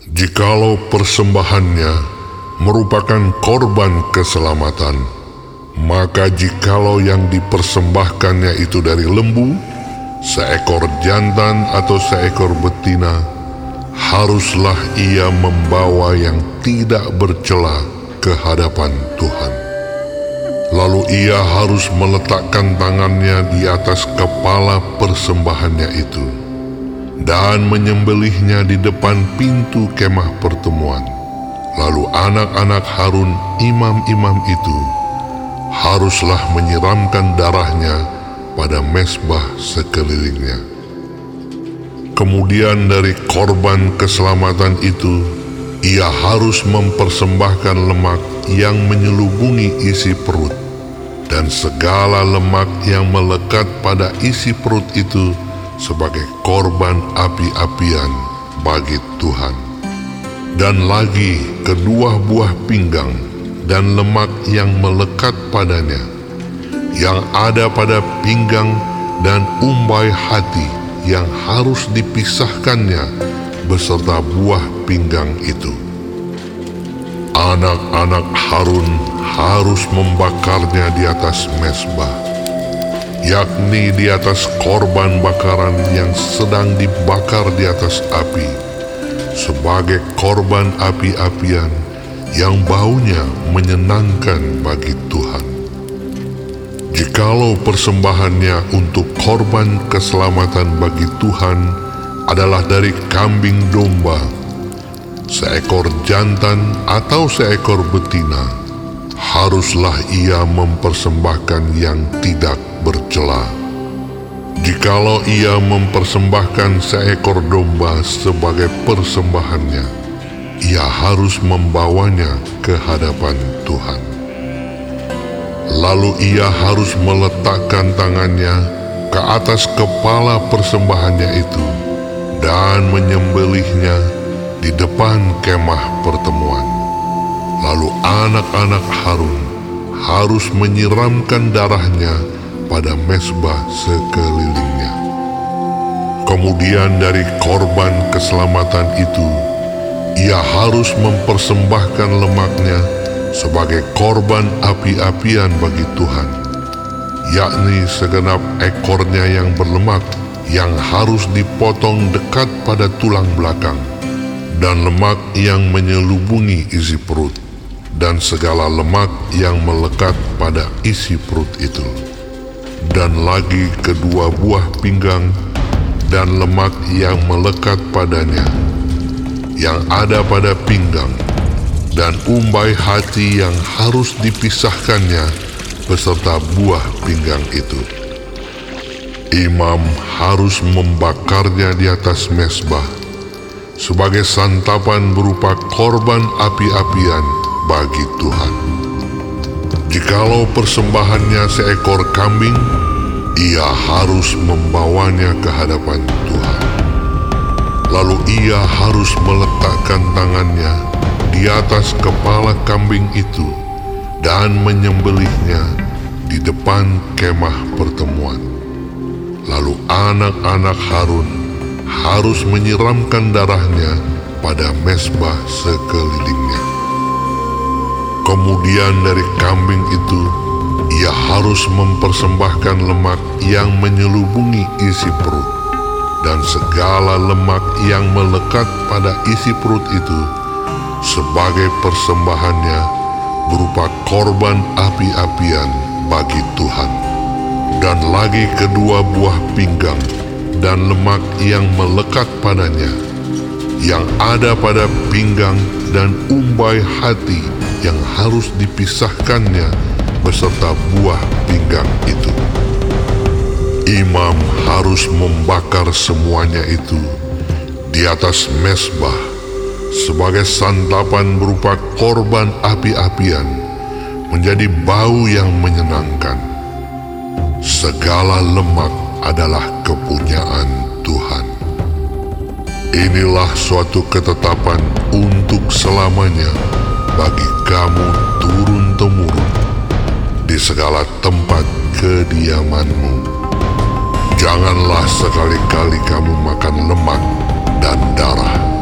Jikalau persembahannya merupakan korban keselamatan, maka jikalau yang dipersembahkannya itu dari lembu, seekor jantan atau seekor betina, haruslah ia membawa yang tidak bercela ke hadapan Tuhan. Lalu ia harus meletakkan tangannya di atas kepala persembahannya itu dan menyembelihnya di depan pintu kemah pertemuan. Lalu anak-anak Harun imam-imam itu haruslah menyiramkan darahnya pada mesbah sekelilingnya. Kemudian dari korban keselamatan itu, ia harus mempersembahkan lemak yang menyelubungi isi perut dan segala lemak yang melekat pada isi perut itu sebagai korban api-apian bagi Tuhan. Dan lagi kedua buah pinggang dan lemak yang melekat padanya, yang ada pada pinggang dan umbai hati yang harus dipisahkannya beserta buah pinggang itu. Anak-anak Harun harus membakarnya di atas mesbah, yakni di atas korban bakaran yang sedang dibakar di atas api, sebagai korban api-apian yang baunya menyenangkan bagi Tuhan. Jikalau persembahannya untuk korban keselamatan bagi Tuhan adalah dari kambing domba, seekor jantan atau seekor betina, haruslah ia mempersembahkan yang tidak bercela. Jikalau ia mempersembahkan seekor domba sebagai persembahannya, ia harus membawanya ke hadapan Tuhan. Lalu ia harus meletakkan tangannya ke atas kepala persembahannya itu dan menyembelihnya di depan kemah pertemuan. Lalu anak-anak Harun harus menyiramkan darahnya pada mesbah sekelilingnya. Kemudian dari korban keselamatan itu, ia harus mempersembahkan lemaknya sebagai korban api-apian bagi Tuhan, yakni segenap ekornya yang berlemak yang harus dipotong dekat pada tulang belakang, dan lemak yang menyelubungi isi perut dan segala lemak yang melekat pada isi perut itu, dan lagi kedua buah pinggang dan lemak yang melekat padanya, yang ada pada pinggang, dan umbai hati yang harus dipisahkannya beserta buah pinggang itu. Imam harus membakarnya di atas mesbah sebagai santapan berupa korban api-apian bagi Tuhan. Jikalau persembahannya seekor kambing, ia harus membawanya ke hadapan Tuhan. Lalu ia harus meletakkan tangannya di atas kepala kambing itu dan menyembelihnya di depan kemah pertemuan. Lalu anak-anak Harun harus menyiramkan darahnya pada mesbah sekelilingnya. Kemudian dari kambing itu, ia harus mempersembahkan lemak yang menyelubungi isi perut, dan segala lemak yang melekat pada isi perut itu sebagai persembahannya berupa korban api-apian bagi Tuhan. Dan lagi kedua buah pinggang dan lemak yang melekat padanya, yang ada pada pinggang dan umbai hati yang harus dipisahkannya beserta buah pinggang itu. Imam harus membakar semuanya itu di atas mesbah sebagai santapan berupa korban api-apian menjadi bau yang menyenangkan. Segala lemak adalah kepunyaan Tuhan. Inilah suatu ketetapan untuk selamanya bagi kamu turun-temurun di segala tempat kediamanmu. Janganlah sekali-kali kamu makan lemak dan darah.